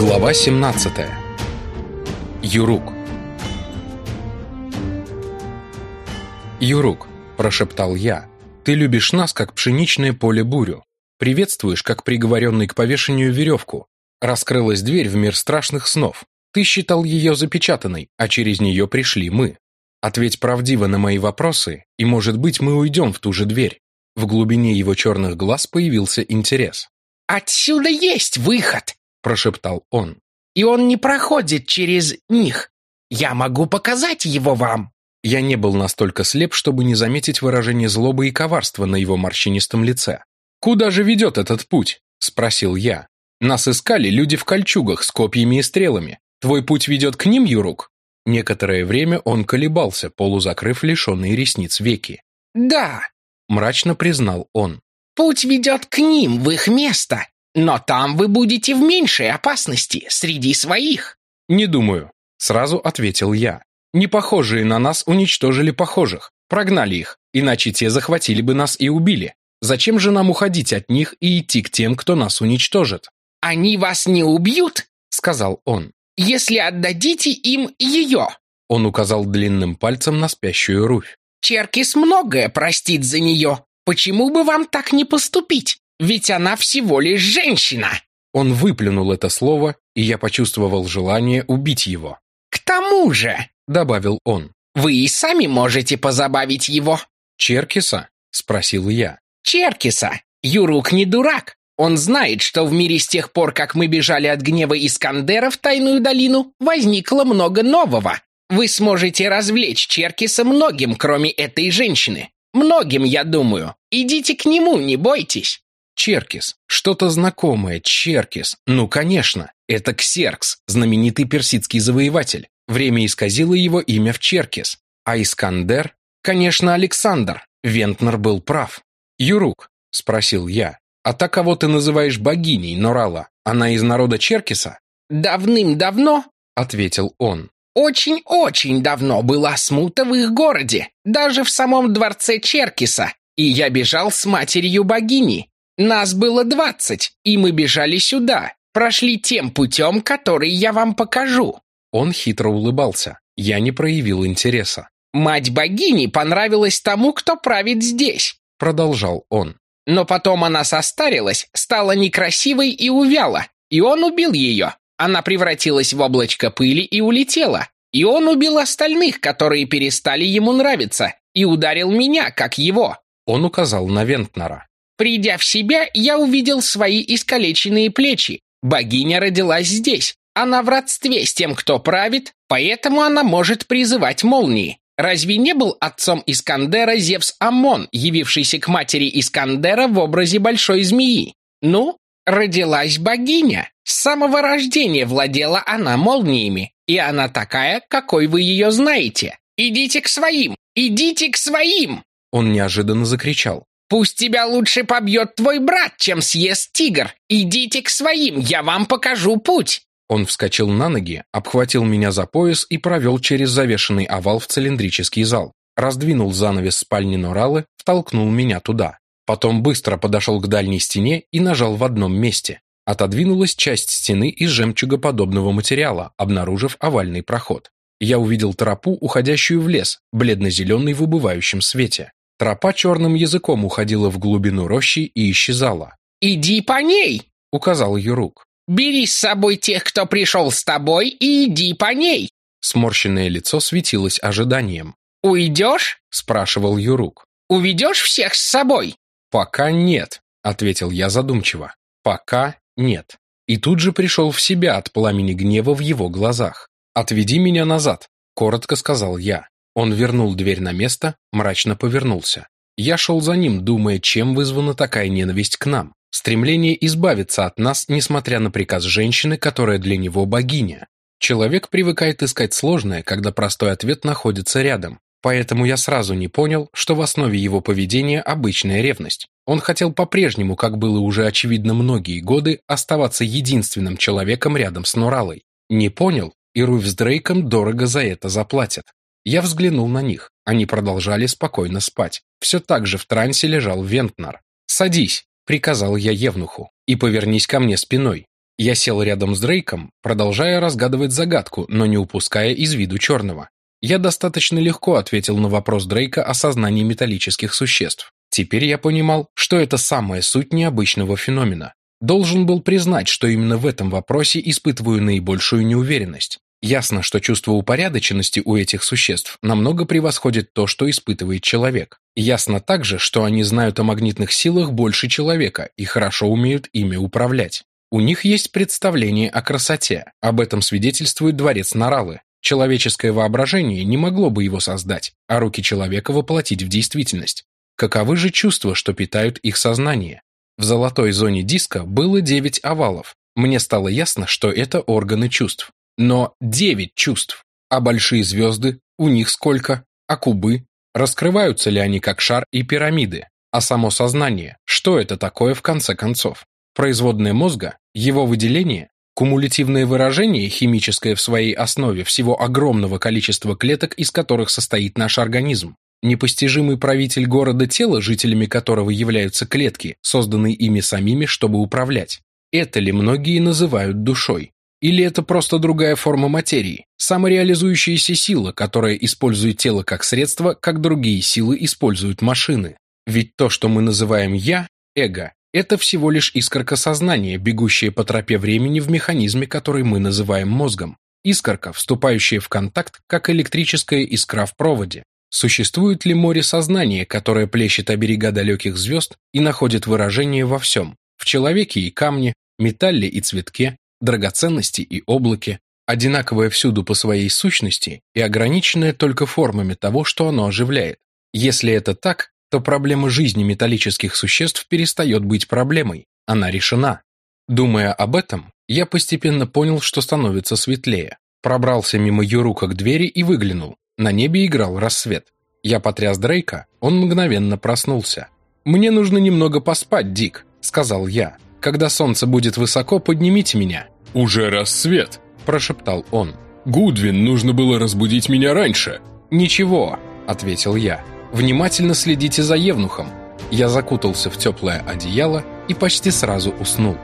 Глава 17. Юрук. «Юрук», – прошептал я, – «ты любишь нас, как пшеничное поле бурю. Приветствуешь, как приговоренный к повешению веревку. Раскрылась дверь в мир страшных снов. Ты считал ее запечатанной, а через нее пришли мы. Ответь правдиво на мои вопросы, и, может быть, мы уйдем в ту же дверь». В глубине его черных глаз появился интерес. «Отсюда есть выход!» — прошептал он. «И он не проходит через них. Я могу показать его вам». Я не был настолько слеп, чтобы не заметить выражение злобы и коварства на его морщинистом лице. «Куда же ведет этот путь?» – спросил я. «Нас искали люди в кольчугах с копьями и стрелами. Твой путь ведет к ним, Юрук?» Некоторое время он колебался, полузакрыв лишенные ресниц веки. «Да», – мрачно признал он. «Путь ведет к ним, в их место. Но там вы будете в меньшей опасности, среди своих. Не думаю, сразу ответил я. Не похожие на нас уничтожили похожих, прогнали их, иначе те захватили бы нас и убили. Зачем же нам уходить от них и идти к тем, кто нас уничтожит? Они вас не убьют, сказал он, если отдадите им ее. Он указал длинным пальцем на спящую Руфь. Черкис многое простит за нее. Почему бы вам так не поступить? Ведь она всего лишь женщина!» Он выплюнул это слово, и я почувствовал желание убить его. «К тому же», — добавил он, — «вы и сами можете позабавить его». «Черкиса?» — спросил я. «Черкиса! Юрук не дурак. Он знает, что в мире с тех пор, как мы бежали от гнева Искандера в Тайную долину, возникло много нового. Вы сможете развлечь Черкиса многим, кроме этой женщины. Многим, я думаю. Идите к нему, не бойтесь. Черкис. Что-то знакомое. Черкис. Ну, конечно. Это Ксеркс, знаменитый персидский завоеватель. Время исказило его имя в Черкис. А Искандер? Конечно, Александр. Вентнер был прав. «Юрук», — спросил я, — «а та, кого ты называешь богиней, Норала, она из народа Черкиса?» «Давным-давно», — ответил он, очень-очень давно была смута в их городе, даже в самом дворце Черкиса, и я бежал с матерью богини. Нас было двадцать, и мы бежали сюда, прошли тем путем, который я вам покажу». Он хитро улыбался. Я не проявил интереса. «Мать богини понравилась тому, кто правит здесь», — продолжал он. «Но потом она состарилась, стала некрасивой и увяла, и он убил ее. Она превратилась в облачко пыли и улетела. И он убил остальных, которые перестали ему нравиться, и ударил меня, как его». Он указал на Вентнера. Придя в себя, я увидел свои искалеченные плечи. Богиня родилась здесь. Она в родстве с тем, кто правит, поэтому она может призывать молнии. Разве не был отцом Искандера Зевс Амон, явившийся к матери Искандера в образе большой змеи? Ну, родилась богиня. С самого рождения владела она молниями, и она такая, какой вы ее знаете. Идите к своим! Идите к своим!» Он неожиданно закричал. Пусть тебя лучше побьет твой брат, чем съест тигр. Идите к своим, я вам покажу путь!» Он вскочил на ноги, обхватил меня за пояс и провел через завешенный овал в цилиндрический зал. Раздвинул занавес спальни Норалы, втолкнул меня туда. Потом быстро подошел к дальней стене и нажал в одном месте. Отодвинулась часть стены из жемчугоподобного материала, обнаружив овальный проход. Я увидел тропу, уходящую в лес, бледно-зеленый в убывающем свете. Тропа черным языком уходила в глубину рощи и исчезала. «Иди по ней!» — указал Юрук. «Бери с собой тех, кто пришел с тобой, и иди по ней!» Сморщенное лицо светилось ожиданием. «Уйдешь?» — спрашивал Юрук. «Уведешь всех с собой?» «Пока нет», — ответил я задумчиво. «Пока нет». И тут же пришел в себя от пламени гнева в его глазах. «Отведи меня назад», — коротко сказал я. Он вернул дверь на место, мрачно повернулся. Я шел за ним, думая, чем вызвана такая ненависть к нам. Стремление избавиться от нас, несмотря на приказ женщины, которая для него богиня. Человек привыкает искать сложное, когда простой ответ находится рядом. Поэтому я сразу не понял, что в основе его поведения обычная ревность. Он хотел по-прежнему, как было уже очевидно многие годы, оставаться единственным человеком рядом с Нуралой. Не понял, и Руф с Дрейком дорого за это заплатят. Я взглянул на них. Они продолжали спокойно спать. Все так же в трансе лежал Вентнер. «Садись», — приказал я Евнуху, — «и повернись ко мне спиной». Я сел рядом с Дрейком, продолжая разгадывать загадку, но не упуская из виду черного. Я достаточно легко ответил на вопрос Дрейка о сознании металлических существ. Теперь я понимал, что это самая суть необычного феномена. Должен был признать, что именно в этом вопросе испытываю наибольшую неуверенность. Ясно, что чувство упорядоченности у этих существ намного превосходит то, что испытывает человек. Ясно также, что они знают о магнитных силах больше человека и хорошо умеют ими управлять. У них есть представление о красоте. Об этом свидетельствует дворец Наралы. Человеческое воображение не могло бы его создать, а руки человека воплотить в действительность. Каковы же чувства, что питают их сознание? В золотой зоне диска было девять овалов. Мне стало ясно, что это органы чувств. Но девять чувств. А большие звезды, у них сколько? А кубы? Раскрываются ли они как шар и пирамиды? А само сознание, что это такое в конце концов? Производное мозга, его выделение, кумулятивное выражение, химическое в своей основе всего огромного количества клеток, из которых состоит наш организм. Непостижимый правитель города тела, жителями которого являются клетки, созданные ими самими, чтобы управлять. Это ли многие называют душой? Или это просто другая форма материи, самореализующаяся сила, которая использует тело как средство, как другие силы используют машины? Ведь то, что мы называем «я», эго, это всего лишь искорка сознания, бегущая по тропе времени в механизме, который мы называем мозгом. Искорка, вступающая в контакт, как электрическая искра в проводе. Существует ли море сознания, которое плещет о берега далеких звезд и находит выражение во всем? В человеке и камне, металле и цветке, драгоценности и облаке, одинаковое всюду по своей сущности и ограниченное только формами того, что оно оживляет. Если это так, то проблема жизни металлических существ перестает быть проблемой, она решена. Думая об этом, я постепенно понял, что становится светлее. Пробрался мимо Юрука к двери и выглянул. На небе играл рассвет. Я потряс Дрейка, он мгновенно проснулся. «Мне нужно немного поспать, Дик», — сказал я. Когда солнце будет высоко, поднимите меня». «Уже рассвет», – прошептал он. «Гудвин, нужно было разбудить меня раньше». «Ничего», – ответил я. «Внимательно следите за Евнухом». Я закутался в теплое одеяло и почти сразу уснул.